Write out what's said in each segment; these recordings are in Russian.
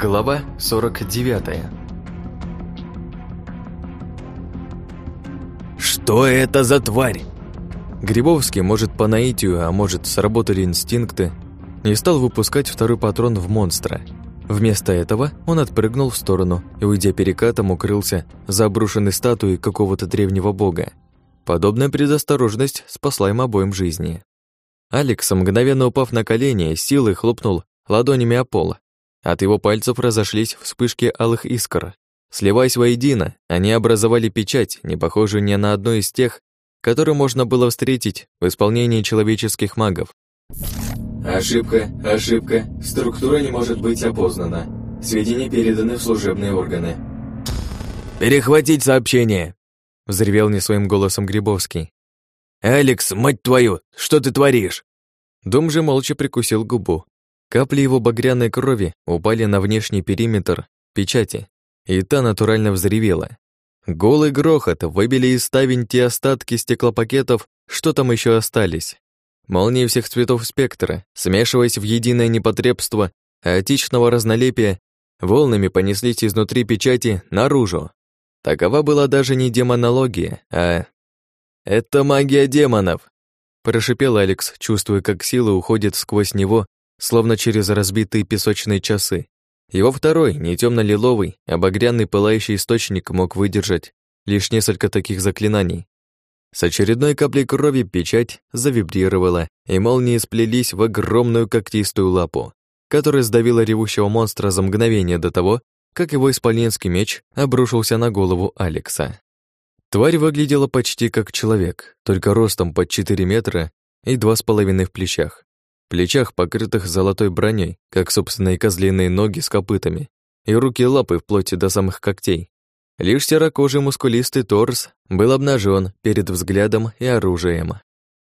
Глава 49 «Что это за тварь?» Грибовский, может, по наитию, а может, сработали инстинкты, не стал выпускать второй патрон в монстра. Вместо этого он отпрыгнул в сторону и, уйдя перекатом, укрылся за обрушенной статуей какого-то древнего бога. Подобная предосторожность спасла им обоим жизни. Алекс, мгновенно упав на колени, силой хлопнул ладонями о пол, от его пальцев разошлись вспышки алых искр. Сливаясь воедино, они образовали печать, не похожую ни на одну из тех, которые можно было встретить в исполнении человеческих магов. Ошибка, ошибка, структура не может быть опознана. Сведения переданы в служебные органы. «Перехватить сообщение!» — взревел не своим голосом Грибовский. «Алекс, мать твою, что ты творишь?» Дом же молча прикусил губу, Капли его багряной крови упали на внешний периметр печати, и та натурально взревела. Голый грохот выбили из ставень те остатки стеклопакетов, что там еще остались. Молнии всех цветов спектра, смешиваясь в единое непотребство хаотичного разнолепия, волнами понеслись изнутри печати наружу. Такова была даже не демонология, а... «Это магия демонов!» Прошипел Алекс, чувствуя, как сила уходит сквозь него словно через разбитые песочные часы. Его второй, не темно-лиловый, а багряный пылающий источник мог выдержать лишь несколько таких заклинаний. С очередной каплей крови печать завибрировала, и молнии сплелись в огромную когтистую лапу, которая сдавила ревущего монстра за мгновение до того, как его исполинский меч обрушился на голову Алекса. Тварь выглядела почти как человек, только ростом под 4 метра и два с половиной в плечах плечах, покрытых золотой броней, как собственные козлиные ноги с копытами, и руки и лапы вплоть до самых когтей. Лишь серокожий мускулистый торс был обнажен перед взглядом и оружием.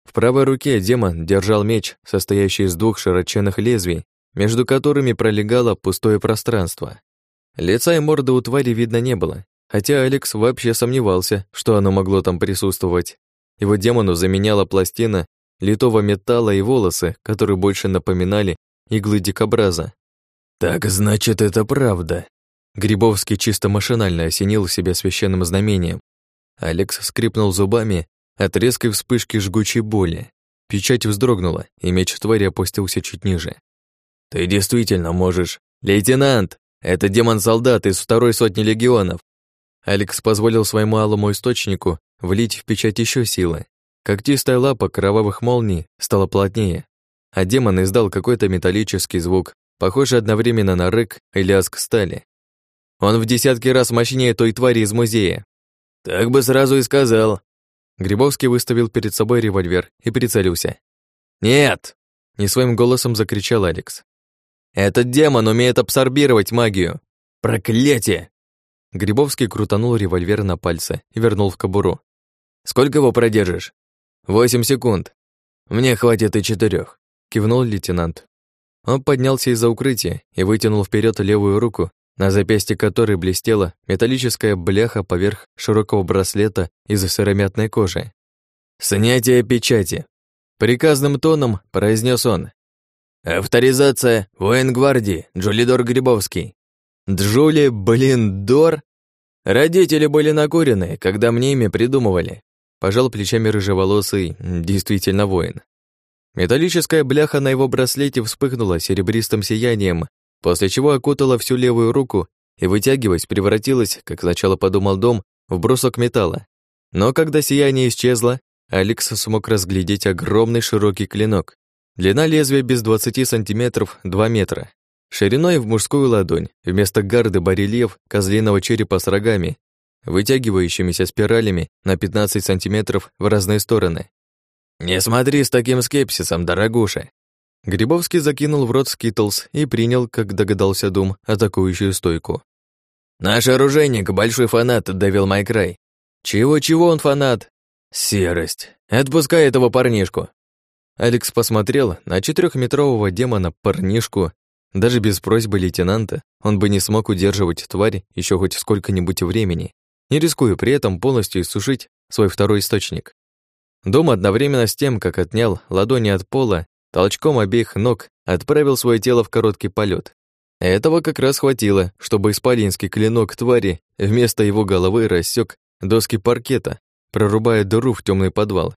В правой руке демон держал меч, состоящий из двух широченных лезвий, между которыми пролегало пустое пространство. Лица и морды у твари видно не было, хотя Алекс вообще сомневался, что оно могло там присутствовать. Его демону заменяла пластина литого металла и волосы, которые больше напоминали иглы дикобраза. «Так значит, это правда». Грибовский чисто машинально осенил себя священным знамением. Алекс скрипнул зубами от резкой вспышки жгучей боли. Печать вздрогнула, и меч твари опустился чуть ниже. «Ты действительно можешь...» «Лейтенант! Это демон-солдат из второй сотни легионов!» Алекс позволил своему алому источнику влить в печать еще силы, Когтистая лапа кровавых молний стала плотнее, а демон издал какой-то металлический звук, похожий одновременно на рык и лязг стали. Он в десятки раз мощнее той твари из музея. Так бы сразу и сказал. Грибовский выставил перед собой револьвер и прицелился. «Нет!» — не своим голосом закричал Алекс. «Этот демон умеет абсорбировать магию! Проклятие!» Грибовский крутанул револьвер на пальце и вернул в кобуру. «Сколько его продержишь?» «Восемь секунд. Мне хватит и четырех», — кивнул лейтенант. Он поднялся из-за укрытия и вытянул вперед левую руку, на запястье которой блестела металлическая бляха поверх широкого браслета из сыромятной кожи. «Снятие печати», — приказным тоном произнес он. «Авторизация воен-гвардии Джулидор Грибовский». «Джули, блин, Дор?» Родители были накуренные, когда мне имя придумывали. Пожал плечами рыжеволосый, действительно воин. Металлическая бляха на его браслете вспыхнула серебристым сиянием, после чего окутала всю левую руку и, вытягиваясь, превратилась, как сначала подумал дом, в брусок металла. Но когда сияние исчезло, Алекс смог разглядеть огромный широкий клинок. Длина лезвия без 20 сантиметров 2 метра. Шириной в мужскую ладонь, вместо гарды барельеф козлиного черепа с рогами вытягивающимися спиралями на 15 сантиметров в разные стороны. «Не смотри с таким скепсисом, дорогуша!» Грибовский закинул в рот скитлс и принял, как догадался Дум, атакующую стойку. «Наш оружейник — большой фанат Девил Майкрай. Чего-чего он фанат? Серость. Отпускай этого парнишку!» Алекс посмотрел на четырехметрового демона парнишку. Даже без просьбы лейтенанта он бы не смог удерживать тварь еще хоть сколько-нибудь времени не рискуя при этом полностью иссушить свой второй источник. Дом одновременно с тем, как отнял ладони от пола, толчком обеих ног отправил свое тело в короткий полет. Этого как раз хватило, чтобы исполинский клинок твари вместо его головы рассек доски паркета, прорубая дыру в темный подвал.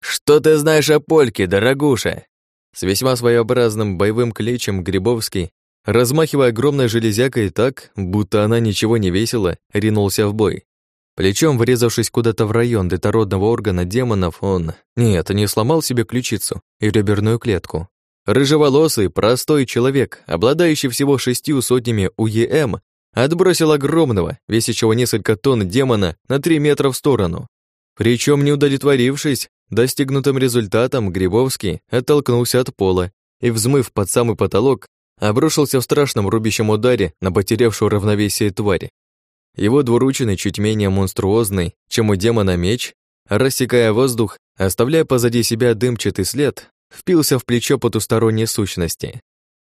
«Что ты знаешь о польке, дорогуша?» С весьма своеобразным боевым кличем Грибовский, размахивая огромной железякой так, будто она ничего не весила, ринулся в бой. Плечом врезавшись куда-то в район детородного органа демонов, он... Нет, не сломал себе ключицу и реберную клетку. Рыжеволосый, простой человек, обладающий всего шестью сотнями УЕМ, отбросил огромного, весящего несколько тонн демона на три метра в сторону. Причем, не удовлетворившись достигнутым результатом, Грибовский оттолкнулся от пола и, взмыв под самый потолок, обрушился в страшном рубящем ударе на потерявшую равновесие твари. Его двуручный, чуть менее монструозный, чем у демона меч, рассекая воздух, оставляя позади себя дымчатый след, впился в плечо потусторонней сущности.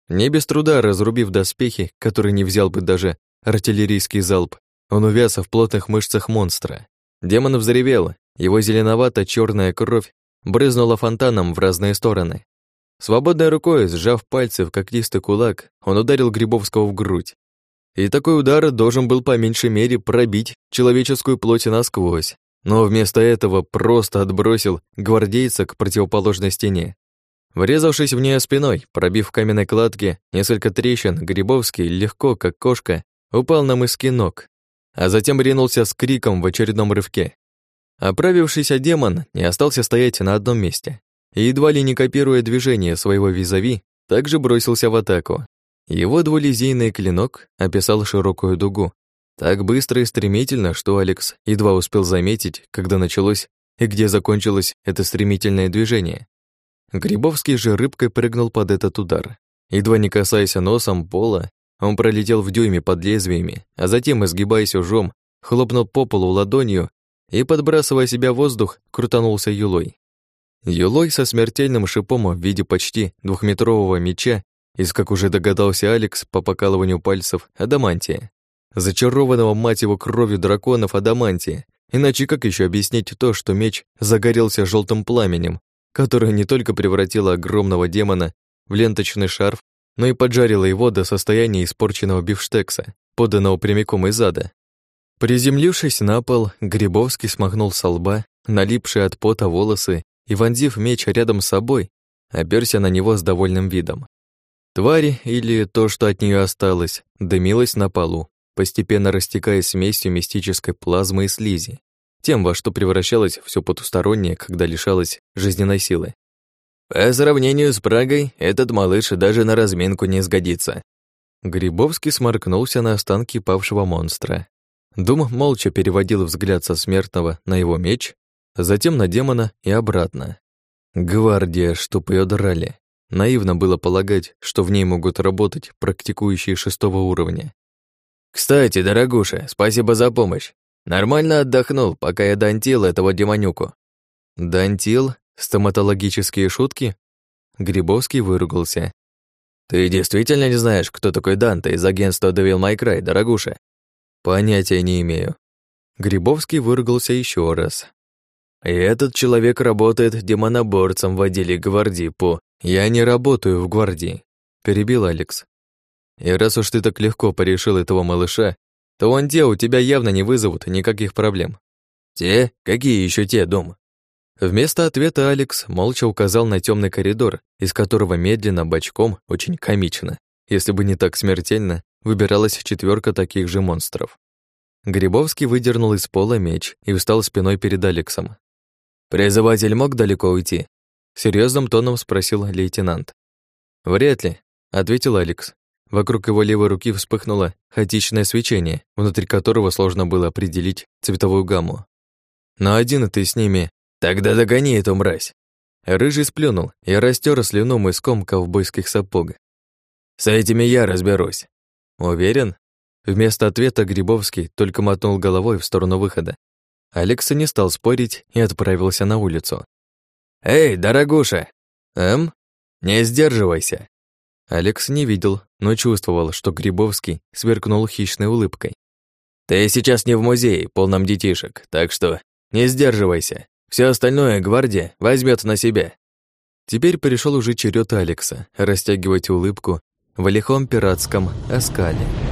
Не без труда разрубив доспехи, которые не взял бы даже артиллерийский залп, он увяз в плотных мышцах монстра. Демон взревел, его зеленовато черная кровь брызнула фонтаном в разные стороны. Свободной рукой, сжав пальцы в когтистый кулак, он ударил Грибовского в грудь. И такой удар должен был по меньшей мере пробить человеческую плоть насквозь, но вместо этого просто отбросил гвардейца к противоположной стене. Врезавшись в нее спиной, пробив в каменной кладке несколько трещин, Грибовский легко, как кошка, упал на мыски ног, а затем ринулся с криком в очередном рывке. Оправившийся демон не остался стоять на одном месте и, едва ли не копируя движение своего визави, также бросился в атаку. Его двулизейный клинок описал широкую дугу, так быстро и стремительно, что Алекс едва успел заметить, когда началось и где закончилось это стремительное движение. Грибовский же рыбкой прыгнул под этот удар. Едва не касаясь носом пола, он пролетел в дюйме под лезвиями, а затем, изгибаясь ужом, хлопнул по полу ладонью и, подбрасывая себя в воздух, крутанулся юлой. Юлой со смертельным шипом в виде почти двухметрового меча из, как уже догадался Алекс, по покалыванию пальцев, адамантия. Зачарованного, мать его, кровью драконов адамантия. Иначе как еще объяснить то, что меч загорелся желтым пламенем, которое не только превратило огромного демона в ленточный шарф, но и поджарило его до состояния испорченного бифштекса, поданного прямиком из ада. Приземлившись на пол, Грибовский смахнул со лба, налипшие от пота волосы, и, вонзив меч рядом с собой, оперся на него с довольным видом. Тварь, или то, что от нее осталось, дымилась на полу, постепенно растекаясь смесью мистической плазмы и слизи, тем, во что превращалось все потустороннее, когда лишалось жизненной силы. По сравнению с Прагой, этот малыш даже на разминку не сгодится. Грибовский сморкнулся на останки павшего монстра. Дум молча переводил взгляд со смертного на его меч, затем на демона и обратно. Гвардия, чтоб ее драли. Наивно было полагать, что в ней могут работать практикующие шестого уровня. «Кстати, дорогуша, спасибо за помощь. Нормально отдохнул, пока я дантил этого демонюку». «Дантил? Стоматологические шутки?» Грибовский выругался. «Ты действительно не знаешь, кто такой Данте из агентства Devil Cry, дорогуша?» «Понятия не имею». Грибовский выругался еще раз. «И этот человек работает демоноборцем в отделе гвардии по «Я не работаю в гвардии», — перебил Алекс. «И раз уж ты так легко порешил этого малыша, то вон те у тебя явно не вызовут никаких проблем». «Те? Какие еще те, дом?» Вместо ответа Алекс молча указал на темный коридор, из которого медленно, бочком, очень комично, если бы не так смертельно, выбиралась четверка таких же монстров. Грибовский выдернул из пола меч и встал спиной перед Алексом. «Призыватель мог далеко уйти?» Серьезным тоном спросил лейтенант. «Вряд ли», — ответил Алекс. Вокруг его левой руки вспыхнуло хаотичное свечение, внутри которого сложно было определить цветовую гамму. «Но один ты с ними...» «Тогда догони эту мразь!» Рыжий сплюнул и растер слюну мыском ковбойских сапог. «С этими я разберусь». «Уверен?» Вместо ответа Грибовский только мотнул головой в сторону выхода. Алекс не стал спорить и отправился на улицу. «Эй, дорогуша!» «Эм?» «Не сдерживайся!» Алекс не видел, но чувствовал, что Грибовский сверкнул хищной улыбкой. «Ты сейчас не в музее, полном детишек, так что не сдерживайся. Все остальное гвардия возьмет на себя». Теперь пришел уже черед Алекса растягивать улыбку в лихом пиратском оскале.